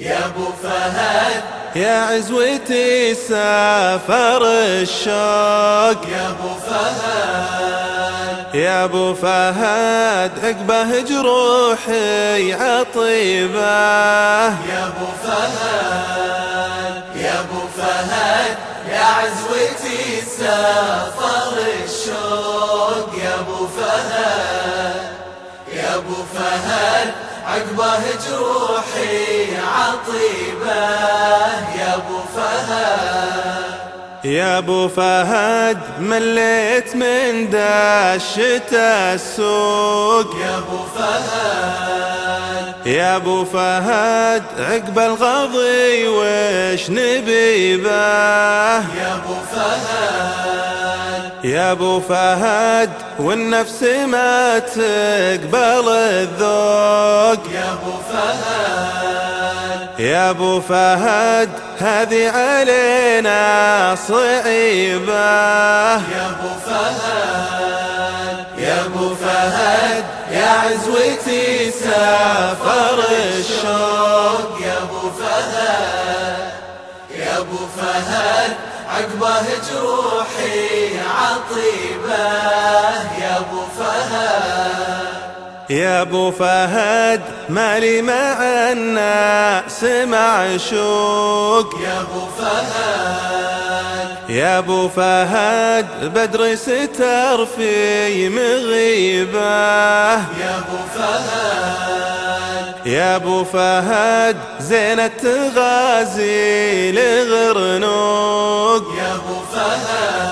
يا أبو فهد. يا عزوتي سافر الشوق. يا أبو فهد. يا أبو فهد عقبه جروحي عطيبه. يا أبو فهد. يا أبو فهد. يا عزوتي سافر الشوق. يا أبو فهد. يا أبو فهد عقبه جروحي يا أبو فهد. يا أبو فهد مليت من داشة السوق. يا أبو فهد. يا أبو فهد عقب الغضي وش نبيبه يا أبو فهد. يا أبو فهد والنفس ما تقبل الذوق. يا أبو فهد. يا أبو فهد هذه علينا صعيبة. يا أبو فهد يا أبو فهد يا عزوتي سافر الشوق. يا أبو فهد يا أبو فهد عقبه جروحي عطيبة. يا أبو فهد. يا أبو فهد مالي مع الناس معشوق يا أبو فهد. يا أبو فهد بدر ستر في مغيبة. يا أبو فهد. يا أبو فهد زينة تغازي لغرنوق. يا أبو فهد.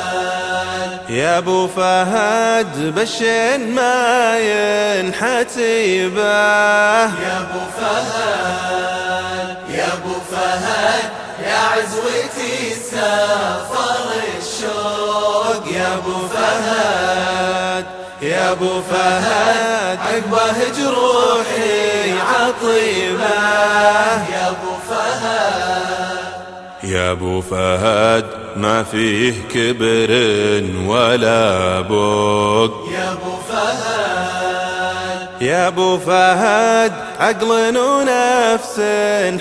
يا أبو فهد بشين ما ينحتيبه يا أبو فهد. عزوتي سافر الشوق يا أبو فهد يا أبو فهد عقبه جروحي عطيبة. يا أبو فهد. يا أبو فهد ما فيه كبر ولا بوق. يا أبو فهد. يا ابو فهد عقل ونفس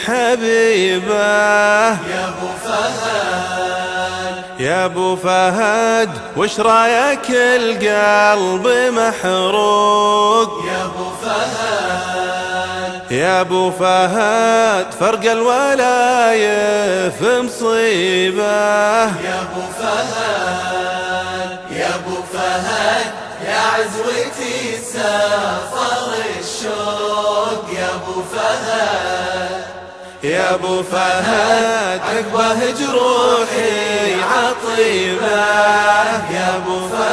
حبيبه. يا ابو فهد. يا ابو فهد وش رايك القلب محروق؟ يا ابو فهد. يا ابو فهد فرق الولايف مصيبه. يا ابو فهد. يا ابو فهد. يا عزوتي سافر الشوق يا أبو فهد. يا أبو فهد عقبه جروحي عطيبة. يا أبو فهد